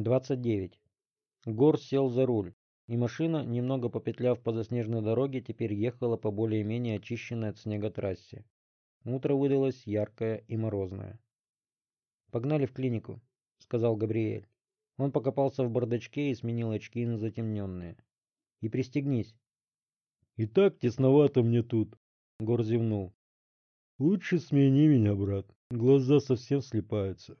29. Гор сел за руль, и машина, немного попетляв по заснеженной дороге, теперь ехала по более-менее очищенной от снега трассе. Утро выдалось яркое и морозное. «Погнали в клинику», — сказал Габриэль. Он покопался в бардачке и сменил очки на затемненные. «И пристегнись». «И так тесновато мне тут», — Гор зевнул. «Лучше смени меня, брат. Глаза совсем слепаются».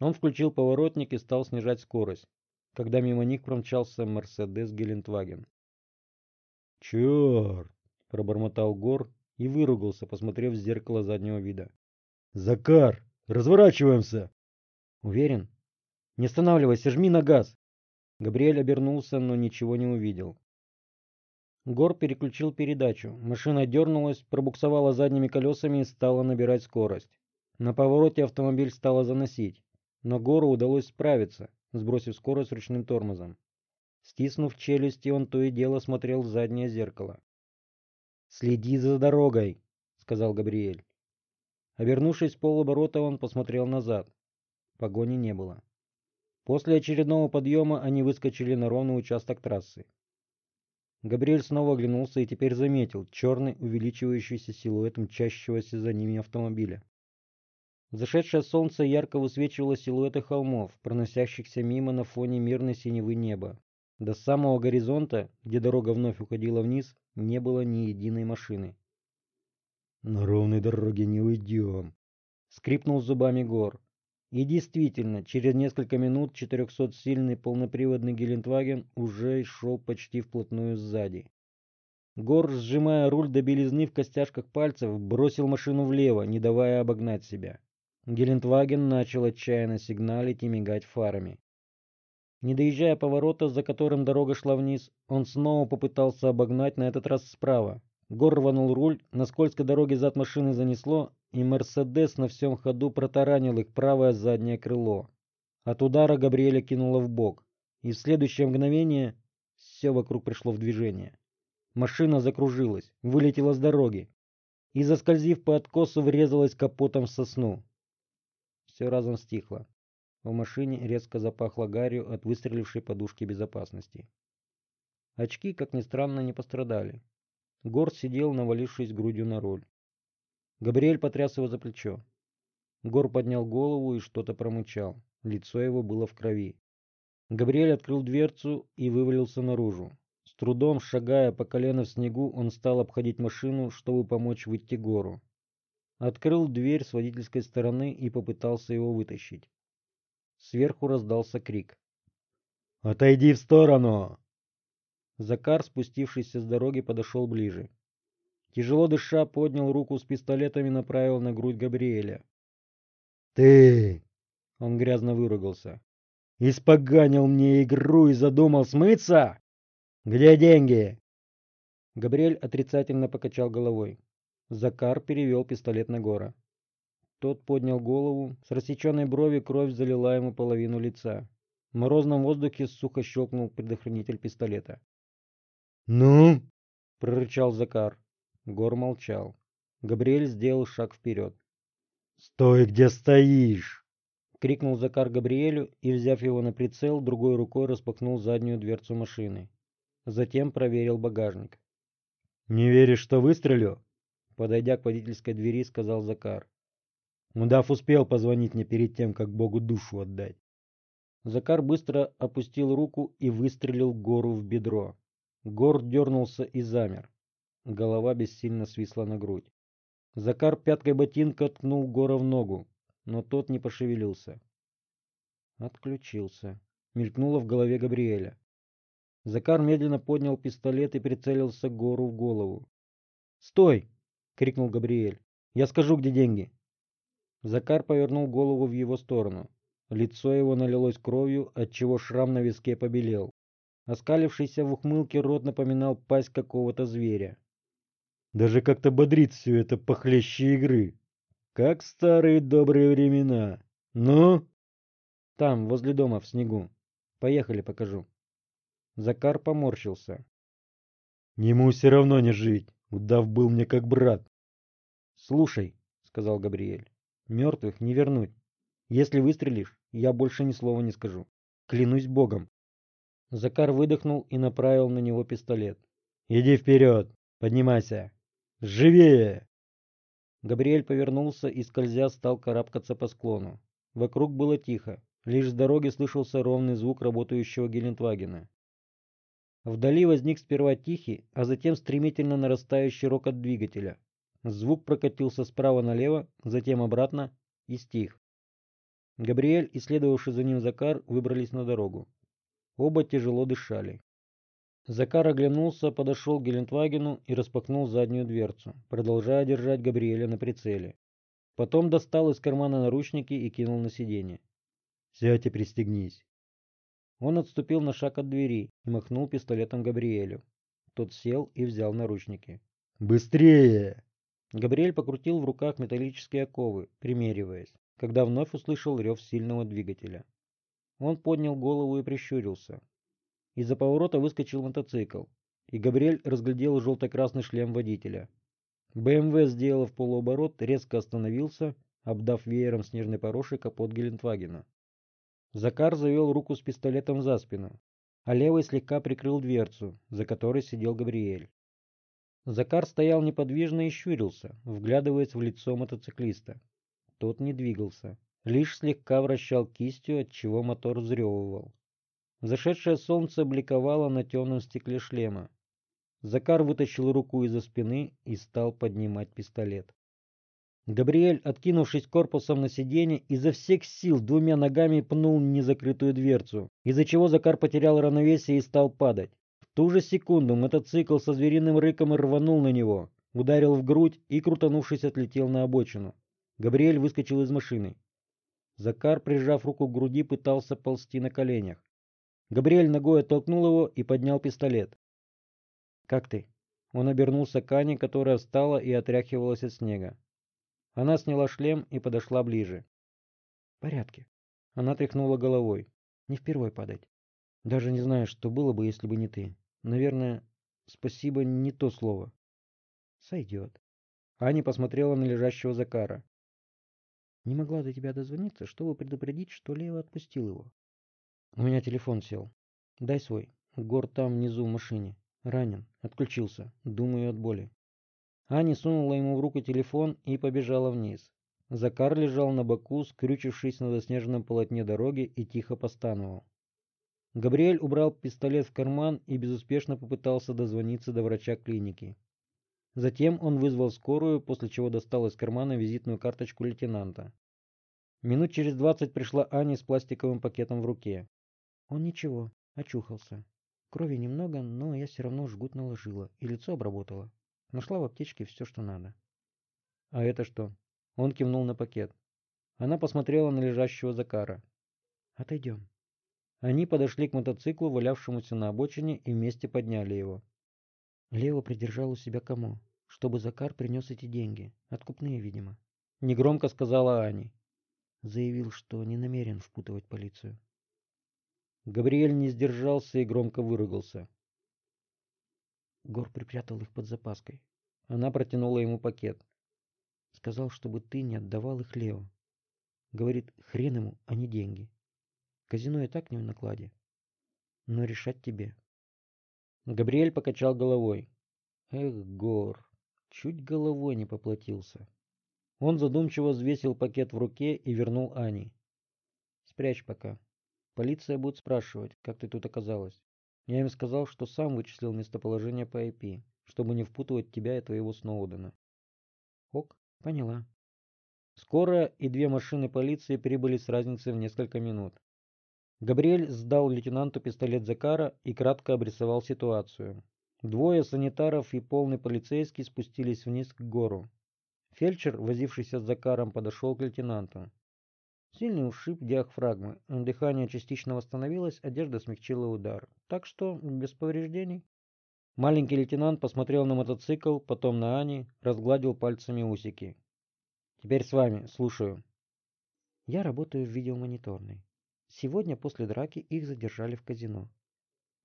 Он включил поворотник и стал снижать скорость, когда мимо них промчался Мерседес Гелендваген. «Черт!» — пробормотал Гор и выругался, посмотрев в зеркало заднего вида. «Закар! Разворачиваемся!» «Уверен?» «Не останавливайся, жми на газ!» Габриэль обернулся, но ничего не увидел. Гор переключил передачу. Машина дернулась, пробуксовала задними колесами и стала набирать скорость. На повороте автомобиль стало заносить. Но Гору удалось справиться, сбросив скорость ручным тормозом. Стиснув челюсти, он то и дело смотрел в заднее зеркало. «Следи за дорогой», — сказал Габриэль. Обернувшись полоборота, он посмотрел назад. Погони не было. После очередного подъема они выскочили на ровный участок трассы. Габриэль снова оглянулся и теперь заметил черный увеличивающийся силуэт мчащегося за ними автомобиля. Зашедшее солнце ярко высвечивало силуэты холмов, проносящихся мимо на фоне мирной синевы неба. До самого горизонта, где дорога вновь уходила вниз, не было ни единой машины. «На ровной дороге не уйдем», — скрипнул зубами Гор. И действительно, через несколько минут 400-сильный полноприводный Гелендваген уже шел почти вплотную сзади. Гор, сжимая руль до белизны в костяшках пальцев, бросил машину влево, не давая обогнать себя. Гелендваген начал отчаянно сигналить и мигать фарами. Не доезжая поворота, за которым дорога шла вниз, он снова попытался обогнать, на этот раз справа. Гор рванул руль, на скользкой дороге зад машины занесло, и «Мерседес» на всем ходу протаранил их правое заднее крыло. От удара Габриэля кинуло в бок, и в следующее мгновение все вокруг пришло в движение. Машина закружилась, вылетела с дороги и, заскользив по откосу, врезалась капотом в сосну. Все разом стихло. В машине резко запахло гарью от выстрелившей подушки безопасности. Очки, как ни странно, не пострадали. Гор сидел, навалившись грудью на руль. Габриэль потряс его за плечо. Гор поднял голову и что-то промычал. Лицо его было в крови. Габриэль открыл дверцу и вывалился наружу. С трудом шагая по колено в снегу, он стал обходить машину, чтобы помочь выйти гору открыл дверь с водительской стороны и попытался его вытащить. Сверху раздался крик. «Отойди в сторону!» Закар, спустившийся с дороги, подошел ближе. Тяжело дыша, поднял руку с пистолетом и направил на грудь Габриэля. «Ты!» — он грязно выругался. «Испоганил мне игру и задумал смыться? Где деньги?» Габриэль отрицательно покачал головой. Закар перевел пистолет на Гора. Тот поднял голову, с рассеченной брови кровь залила ему половину лица. В морозном воздухе сухо щелкнул предохранитель пистолета. «Ну?» — прорычал Закар. Гор молчал. Габриэль сделал шаг вперед. «Стой, где стоишь!» — крикнул Закар Габриэлю и, взяв его на прицел, другой рукой распахнул заднюю дверцу машины. Затем проверил багажник. «Не веришь, что выстрелю?» Подойдя к водительской двери, сказал Закар. Мудав успел позвонить мне перед тем, как Богу душу отдать. Закар быстро опустил руку и выстрелил Гору в бедро. Гор дернулся и замер. Голова бессильно свисла на грудь. Закар пяткой ботинка ткнул Гора в ногу, но тот не пошевелился. Отключился. Мелькнуло в голове Габриэля. Закар медленно поднял пистолет и прицелился Гору в голову. «Стой!» Крикнул Габриэль. «Я скажу, где деньги!» Закар повернул голову в его сторону. Лицо его налилось кровью, отчего шрам на виске побелел. Оскалившийся в ухмылке рот напоминал пасть какого-то зверя. «Даже как-то бодрит все это похлеще игры. Как старые добрые времена. Ну?» «Там, возле дома, в снегу. Поехали, покажу». Закар поморщился. «Ему все равно не жить. Удав был мне как брат. «Слушай», — сказал Габриэль, — «мертвых не вернуть. Если выстрелишь, я больше ни слова не скажу. Клянусь богом. Закар выдохнул и направил на него пистолет. «Иди вперед! Поднимайся! Живее!» Габриэль повернулся и, скользя, стал карабкаться по склону. Вокруг было тихо. Лишь с дороги слышался ровный звук работающего Гелендвагена. Вдали возник сперва тихий, а затем стремительно нарастающий рокот двигателя. Звук прокатился справа налево, затем обратно и стих. Габриэль и следовавший за ним Закар выбрались на дорогу. Оба тяжело дышали. Закар оглянулся, подошел к Гелендвагену и распахнул заднюю дверцу, продолжая держать Габриэля на прицеле. Потом достал из кармана наручники и кинул на сиденье. «Сядь и пристегнись». Он отступил на шаг от двери и махнул пистолетом Габриэлю. Тот сел и взял наручники. «Быстрее!» Габриэль покрутил в руках металлические оковы, примериваясь, когда вновь услышал рев сильного двигателя. Он поднял голову и прищурился. Из-за поворота выскочил мотоцикл, и Габриэль разглядел желто-красный шлем водителя. БМВ, сделав полуоборот, резко остановился, обдав веером снежной пороши капот Гелендвагена. Закар завел руку с пистолетом за спину, а левый слегка прикрыл дверцу, за которой сидел Габриэль. Закар стоял неподвижно и щурился, вглядываясь в лицо мотоциклиста. Тот не двигался, лишь слегка вращал кистью, отчего мотор взрёвывал. Зашедшее солнце бликовало на темном стекле шлема. Закар вытащил руку из-за спины и стал поднимать пистолет. Габриэль, откинувшись корпусом на сиденье, изо всех сил двумя ногами пнул незакрытую дверцу, из-за чего Закар потерял равновесие и стал падать. Ту же секунду мотоцикл со звериным рыком рванул на него, ударил в грудь и, крутанувшись, отлетел на обочину. Габриэль выскочил из машины. Закар, прижав руку к груди, пытался ползти на коленях. Габриэль ногой оттолкнул его и поднял пистолет. «Как ты?» Он обернулся к Ане, которая встала и отряхивалась от снега. Она сняла шлем и подошла ближе. «В порядке». Она тряхнула головой. «Не впервой падать. Даже не знаю, что было бы, если бы не ты. Наверное, спасибо не то слово». «Сойдет». Аня посмотрела на лежащего Закара. «Не могла до тебя дозвониться, чтобы предупредить, что Лео отпустил его. У меня телефон сел. Дай свой. Гор там внизу в машине. Ранен. Отключился. Думаю от боли. Аня сунула ему в руку телефон и побежала вниз. Закар лежал на боку, скрючившись на заснеженном полотне дороги и тихо постановал. Габриэль убрал пистолет в карман и безуспешно попытался дозвониться до врача клиники. Затем он вызвал скорую, после чего достал из кармана визитную карточку лейтенанта. Минут через двадцать пришла Аня с пластиковым пакетом в руке. Он ничего, очухался. Крови немного, но я все равно жгут наложила и лицо обработала. Нашла в аптечке все, что надо. А это что? Он кивнул на пакет. Она посмотрела на лежащего Закара. Отойдем. Они подошли к мотоциклу, валявшемуся на обочине, и вместе подняли его. Лео придержал у себя кому, чтобы Закар принес эти деньги. Откупные, видимо. Негромко сказала Ани. Заявил, что не намерен впутывать полицию. Габриэль не сдержался и громко выругался. Гор припрятал их под запаской. Она протянула ему пакет. Сказал, чтобы ты не отдавал их Лео. Говорит, хрен ему, а не деньги. Казино и так не в накладе. Но решать тебе. Габриэль покачал головой. Эх, Гор, чуть головой не поплатился. Он задумчиво взвесил пакет в руке и вернул Ани. Спрячь пока. Полиция будет спрашивать, как ты тут оказалась. Я им сказал, что сам вычислил местоположение по IP, чтобы не впутывать тебя и твоего Сноудена. Ок, поняла. Скоро и две машины полиции прибыли с разницей в несколько минут. Габриэль сдал лейтенанту пистолет Закара и кратко обрисовал ситуацию. Двое санитаров и полный полицейский спустились вниз к гору. Фельдшер, возившийся с Закаром, подошел к лейтенанту. Сильный ушиб диафрагмы. Дыхание частично восстановилось, одежда смягчила удар. Так что без повреждений. Маленький лейтенант посмотрел на мотоцикл, потом на Ани, разгладил пальцами усики. Теперь с вами, слушаю. Я работаю в видеомониторной. Сегодня после драки их задержали в казино.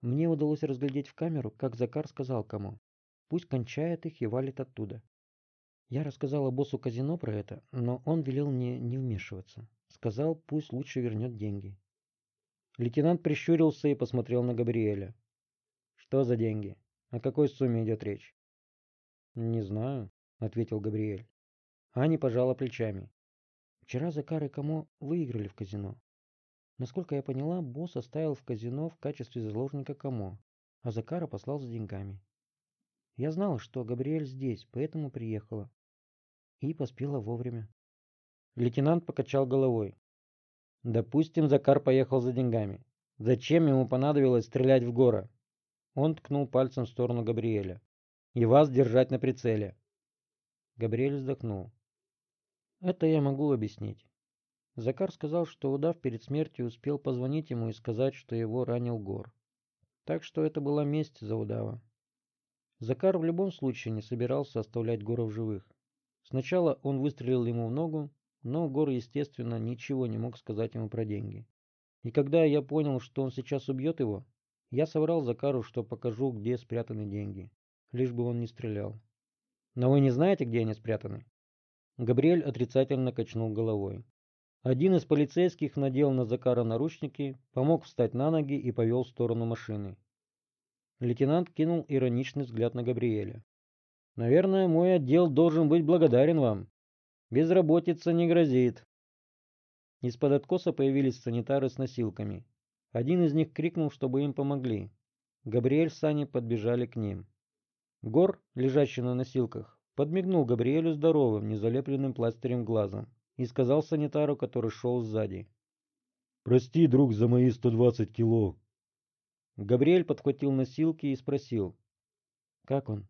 Мне удалось разглядеть в камеру, как Закар сказал кому. Пусть кончает их и валит оттуда. Я рассказала боссу казино про это, но он велел мне не вмешиваться. Сказал, пусть лучше вернет деньги. Лейтенант прищурился и посмотрел на Габриэля. Что за деньги? О какой сумме идет речь? Не знаю, ответил Габриэль. Аня пожала плечами. Вчера Закар и Камо выиграли в казино. Насколько я поняла, босс оставил в казино в качестве заложника Камо, а Закара послал за деньгами. Я знала, что Габриэль здесь, поэтому приехала. И поспела вовремя. Лейтенант покачал головой. Допустим, Закар поехал за деньгами. Зачем ему понадобилось стрелять в гора? Он ткнул пальцем в сторону Габриэля. И вас держать на прицеле. Габриэль вздохнул. Это я могу объяснить. Закар сказал, что удав перед смертью успел позвонить ему и сказать, что его ранил Гор. Так что это была месть за удава. Закар в любом случае не собирался оставлять Гора в живых. Сначала он выстрелил ему в ногу, но Гор, естественно, ничего не мог сказать ему про деньги. И когда я понял, что он сейчас убьет его, я соврал Закару, что покажу, где спрятаны деньги, лишь бы он не стрелял. Но вы не знаете, где они спрятаны? Габриэль отрицательно качнул головой. Один из полицейских надел на Закара наручники, помог встать на ноги и повел в сторону машины. Лейтенант кинул ироничный взгляд на Габриэля. «Наверное, мой отдел должен быть благодарен вам. Безработица не грозит». Из-под откоса появились санитары с носилками. Один из них крикнул, чтобы им помогли. Габриэль с Саней подбежали к ним. Гор, лежащий на носилках, подмигнул Габриэлю здоровым, незалепленным пластырем глазом и сказал санитару, который шел сзади. «Прости, друг, за мои 120 кило». Габриэль подхватил носилки и спросил. «Как он?»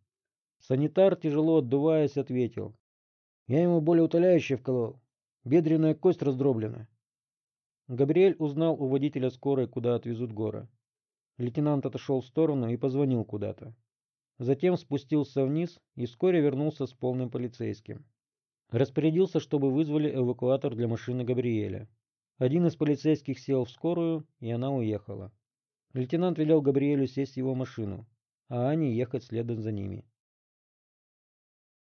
Санитар, тяжело отдуваясь, ответил. «Я ему более утоляющее вколол. Бедренная кость раздроблена. Габриэль узнал у водителя скорой, куда отвезут Гора. Лейтенант отошел в сторону и позвонил куда-то. Затем спустился вниз и вскоре вернулся с полным полицейским. Распорядился, чтобы вызвали эвакуатор для машины Габриэля. Один из полицейских сел в скорую, и она уехала. Лейтенант велел Габриэлю сесть в его машину, а Ане ехать следом за ними.